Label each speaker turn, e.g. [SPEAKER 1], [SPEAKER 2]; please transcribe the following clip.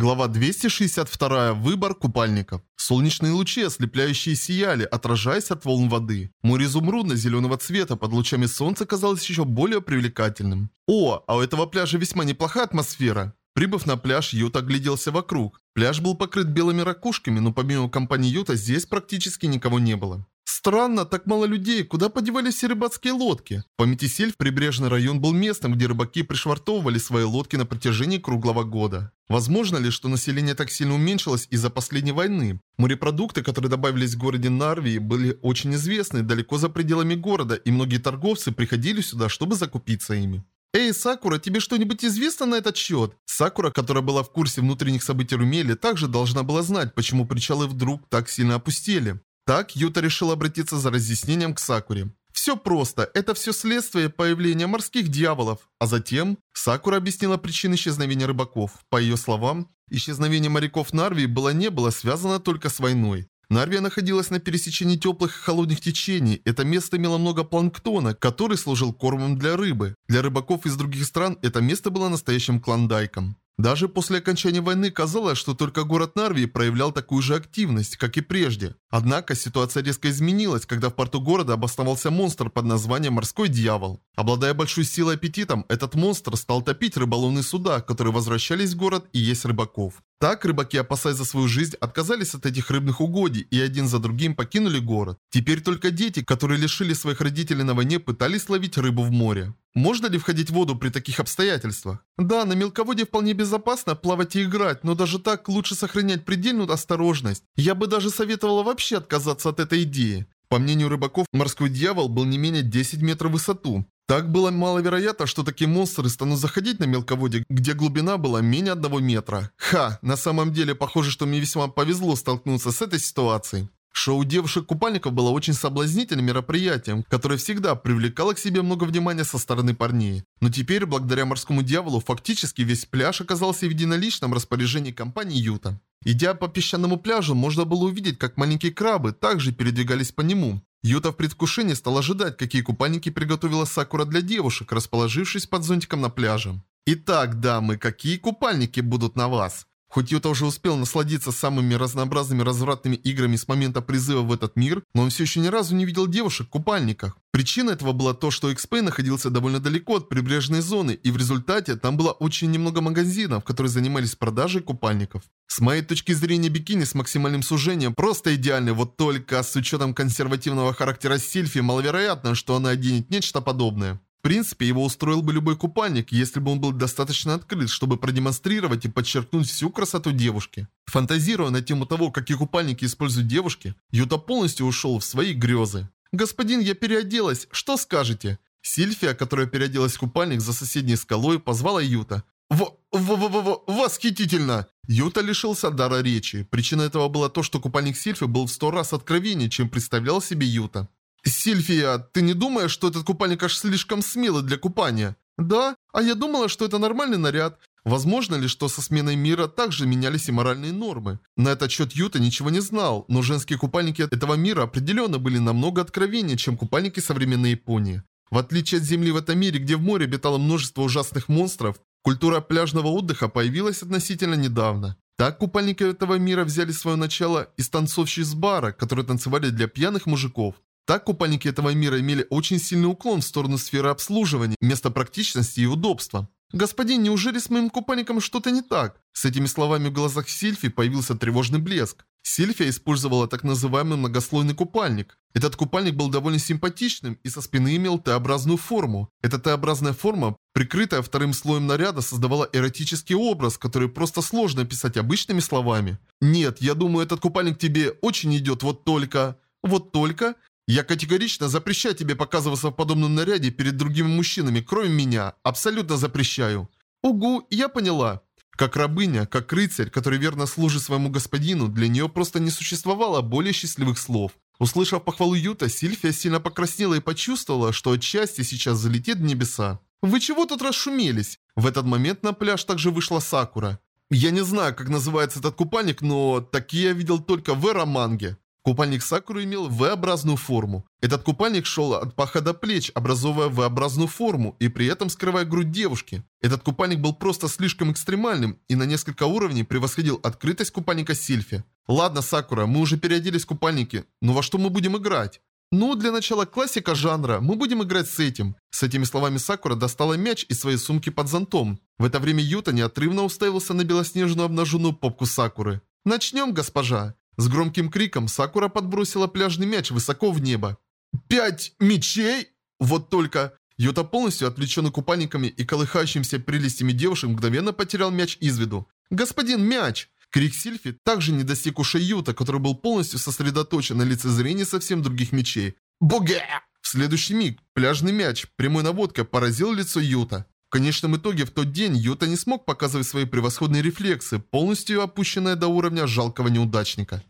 [SPEAKER 1] Глава 262. Выбор купальников. Солнечные лучи, ослепляющие, сияли, отражаясь от волн воды. Море изумрудно-зеленого цвета под лучами солнца казалось еще более привлекательным. О, а у этого пляжа весьма неплохая атмосфера. Прибыв на пляж, Юта огляделся вокруг. Пляж был покрыт белыми ракушками, но помимо компании Юта здесь практически никого не было. Странно, так мало людей, куда подевались рыбацкие лодки? В памяти Сельф прибрежный район был местом, где рыбаки пришвартовывали свои лодки на протяжении круглого года. Возможно ли, что население так сильно уменьшилось из-за последней войны? Морепродукты, которые добавились в городе Нарвии, были очень известны далеко за пределами города, и многие торговцы приходили сюда, чтобы закупиться ими. «Эй, Сакура, тебе что-нибудь известно на этот счет?» Сакура, которая была в курсе внутренних событий Румели, также должна была знать, почему причалы вдруг так сильно опустели. Так Юта решил обратиться за разъяснением к Сакуре. Все просто, это все следствие появления морских дьяволов. А затем Сакура объяснила причины исчезновения рыбаков. По ее словам, исчезновение моряков Нарвии было-не было связано только с войной. Нарвия находилась на пересечении теплых и холодных течений. Это место имело много планктона, который служил кормом для рыбы. Для рыбаков из других стран это место было настоящим клондайком. Даже после окончания войны казалось, что только город Нарвии проявлял такую же активность, как и прежде. Однако ситуация резко изменилась, когда в порту города обосновался монстр под названием «Морской дьявол». Обладая большой силой и аппетитом, этот монстр стал топить рыболовные суда, которые возвращались в город и есть рыбаков. Так рыбаки, опасаясь за свою жизнь, отказались от этих рыбных угодий и один за другим покинули город. Теперь только дети, которые лишили своих родителей на войне, пытались ловить рыбу в море. Можно ли входить в воду при таких обстоятельствах? Да, на мелководье вполне безопасно плавать и играть, но даже так лучше сохранять предельную осторожность. Я бы даже советовала вообще отказаться от этой идеи. По мнению рыбаков, морской дьявол был не менее 10 метров в высоту. Так было маловероятно, что такие монстры станут заходить на мелководье, где глубина была менее одного метра. Ха, на самом деле похоже, что мне весьма повезло столкнуться с этой ситуацией. Шоу девушек-купальников было очень соблазнительным мероприятием, которое всегда привлекало к себе много внимания со стороны парней. Но теперь, благодаря морскому дьяволу, фактически весь пляж оказался в единоличном распоряжении компании Юта. Идя по песчаному пляжу, можно было увидеть, как маленькие крабы также передвигались по нему. Юта в предвкушении стал ожидать, какие купальники приготовила Сакура для девушек, расположившись под зонтиком на пляже. Итак, дамы, какие купальники будут на вас? Хоть Юта уже успел насладиться самыми разнообразными развратными играми с момента призыва в этот мир, но он все еще ни разу не видел девушек в купальниках. Причина этого была то, что XP находился довольно далеко от прибрежной зоны, и в результате там было очень немного магазинов, которые занимались продажей купальников. С моей точки зрения, бикини с максимальным сужением просто идеальны, вот только с учетом консервативного характера Сильфи маловероятно, что она оденет нечто подобное. В принципе, его устроил бы любой купальник, если бы он был достаточно открыт, чтобы продемонстрировать и подчеркнуть всю красоту девушки. Фантазируя на тему того, какие купальники используют девушки, Юта полностью ушел в свои грезы. «Господин, я переоделась, что скажете?» Сильфия, которая переоделась в купальник за соседней скалой, позвала Юта. В в в в восхитительно! Юта лишился дара речи. Причина этого была то, что купальник Сильфи был в сто раз откровеннее, чем представлял себе Юта. «Сильфия, ты не думаешь, что этот купальник аж слишком смелый для купания?» «Да, а я думала, что это нормальный наряд. Возможно ли, что со сменой мира также менялись и моральные нормы? На этот счет Юта ничего не знал, но женские купальники этого мира определенно были намного откровеннее, чем купальники современной Японии. В отличие от Земли в этом мире, где в море обитало множество ужасных монстров, культура пляжного отдыха появилась относительно недавно. Так купальники этого мира взяли свое начало из танцовщиц бара, которые танцевали для пьяных мужиков. Так купальники этого мира имели очень сильный уклон в сторону сферы обслуживания, вместо практичности и удобства. «Господин, неужели с моим купальником что-то не так?» С этими словами в глазах Сильфи появился тревожный блеск. Сильфия использовала так называемый многослойный купальник. Этот купальник был довольно симпатичным и со спины имел Т-образную форму. Эта Т-образная форма, прикрытая вторым слоем наряда, создавала эротический образ, который просто сложно описать обычными словами. «Нет, я думаю, этот купальник тебе очень идет, вот только...» «Вот только...» Я категорично запрещаю тебе показываться в подобном наряде перед другими мужчинами, кроме меня. Абсолютно запрещаю. Угу, я поняла. Как рабыня, как рыцарь, который верно служит своему господину, для нее просто не существовало более счастливых слов. Услышав похвалу Юта, Сильфия сильно покраснела и почувствовала, что отчасти сейчас залетит в небеса. «Вы чего тут расшумелись?» В этот момент на пляж также вышла Сакура. Я не знаю, как называется этот купальник, но такие я видел только в эроманге. Купальник Сакуры имел V-образную форму. Этот купальник шел от паха до плеч, образовывая V-образную форму и при этом скрывая грудь девушки. Этот купальник был просто слишком экстремальным и на несколько уровней превосходил открытость купальника Сильфи. Ладно, Сакура, мы уже переоделись в купальники, но во что мы будем играть? Ну, для начала классика жанра, мы будем играть с этим. С этими словами Сакура достала мяч из своей сумки под зонтом. В это время Юта неотрывно уставился на белоснежную обнаженную попку Сакуры. «Начнем, госпожа!» С громким криком Сакура подбросила пляжный мяч высоко в небо. «Пять мечей?» Вот только... Юта полностью отвлеченный купальниками и колыхающимся прелестями девушек мгновенно потерял мяч из виду. «Господин мяч!» Крик Сильфи также не достиг ушей Юта, который был полностью сосредоточен на лицезрении совсем других мечей. «Буге!» В следующий миг пляжный мяч прямой наводкой поразил лицо Юта. В конечном итоге в тот день Юта не смог показывать свои превосходные рефлексы, полностью опущенная до уровня жалкого неудачника.